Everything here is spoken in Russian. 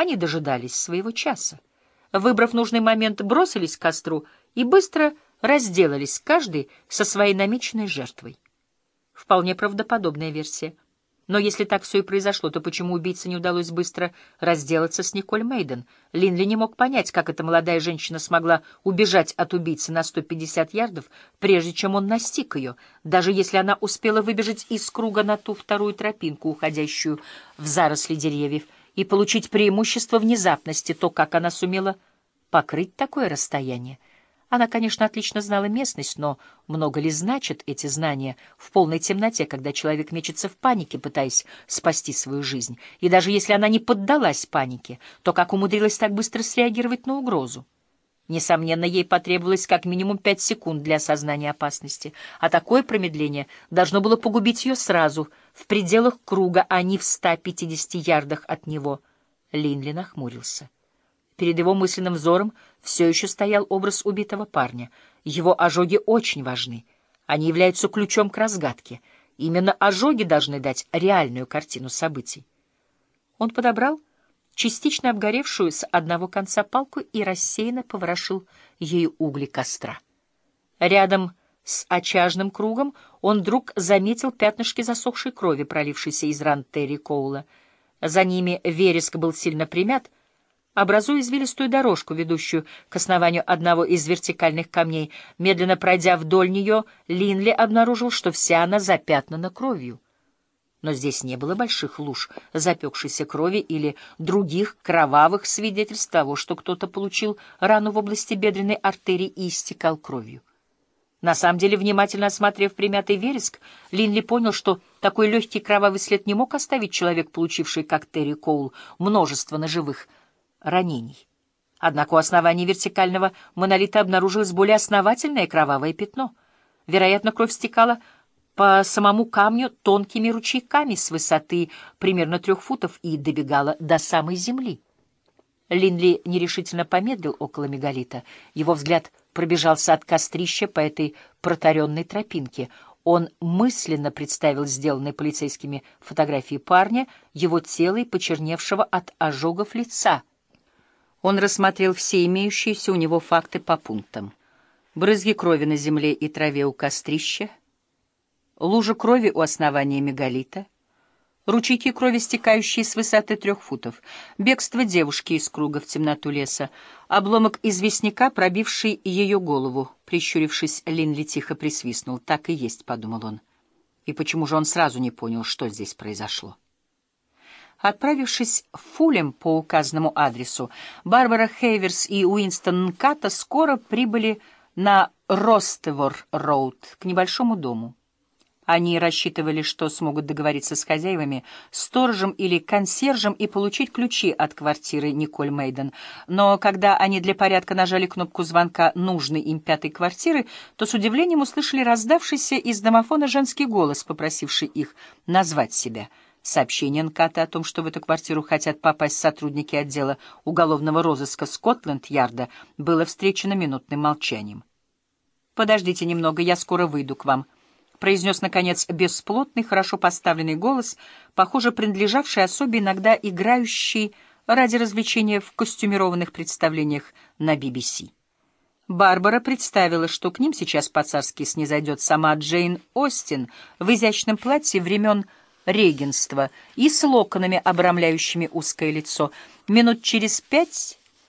Они дожидались своего часа. Выбрав нужный момент, бросились к костру и быстро разделались каждый со своей намеченной жертвой. Вполне правдоподобная версия. Но если так все и произошло, то почему убийце не удалось быстро разделаться с Николь Мейден? Линли не мог понять, как эта молодая женщина смогла убежать от убийцы на 150 ярдов, прежде чем он настиг ее, даже если она успела выбежать из круга на ту вторую тропинку, уходящую в заросли деревьев, и получить преимущество внезапности, то, как она сумела покрыть такое расстояние. Она, конечно, отлично знала местность, но много ли значат эти знания в полной темноте, когда человек мечется в панике, пытаясь спасти свою жизнь? И даже если она не поддалась панике, то как умудрилась так быстро среагировать на угрозу? Несомненно, ей потребовалось как минимум пять секунд для осознания опасности, а такое промедление должно было погубить ее сразу, в пределах круга, а не в 150 ярдах от него. Линли нахмурился. Перед его мысленным взором все еще стоял образ убитого парня. Его ожоги очень важны. Они являются ключом к разгадке. Именно ожоги должны дать реальную картину событий. Он подобрал частично обгоревшую с одного конца палку и рассеянно поворошил ею угли костра. Рядом с очажным кругом он вдруг заметил пятнышки засохшей крови, пролившейся из ран Терри Коула. За ними вереск был сильно примят — образуя извилистую дорожку, ведущую к основанию одного из вертикальных камней. Медленно пройдя вдоль нее, Линли обнаружил, что вся она запятнана кровью. Но здесь не было больших луж запекшейся крови или других кровавых свидетельств того, что кто-то получил рану в области бедренной артерии и истекал кровью. На самом деле, внимательно осмотрев примятый вереск, Линли понял, что такой легкий кровавый след не мог оставить человек, получивший, как Терри Коул, множество ножевых ранений. Однако у основания вертикального монолита обнаружилось более основательное кровавое пятно. Вероятно, кровь стекала по самому камню тонкими ручейками с высоты примерно трех футов и добегала до самой земли. Линли нерешительно помедлил около мегалита. Его взгляд пробежался от кострища по этой протаренной тропинке. Он мысленно представил сделанные полицейскими фотографии парня, его тело и почерневшего от ожогов лица — он рассмотрел все имеющиеся у него факты по пунктам. Брызги крови на земле и траве у кострища, лужа крови у основания мегалита, ручейки крови, стекающие с высоты трех футов, бегство девушки из круга в темноту леса, обломок известняка, пробивший ее голову. Прищурившись, Линли тихо присвистнул. «Так и есть», — подумал он. И почему же он сразу не понял, что здесь произошло? Отправившись Фулем по указанному адресу, Барбара Хейверс и Уинстон Нката скоро прибыли на Ростевор-Роуд к небольшому дому. Они рассчитывали, что смогут договориться с хозяевами, сторожем или консьержем и получить ключи от квартиры Николь Мейден. Но когда они для порядка нажали кнопку звонка нужной им пятой квартиры, то с удивлением услышали раздавшийся из домофона женский голос, попросивший их назвать себя — Сообщение НКАТа о том, что в эту квартиру хотят попасть сотрудники отдела уголовного розыска Скотланд-Ярда, было встречено минутным молчанием. «Подождите немного, я скоро выйду к вам», — произнес, наконец, бесплотный, хорошо поставленный голос, похоже, принадлежавший особе, иногда играющий ради развлечения в костюмированных представлениях на BBC. Барбара представила, что к ним сейчас по-царски снизойдет сама Джейн Остин в изящном платье времен регенства и с локонами, обрамляющими узкое лицо. Минут через пять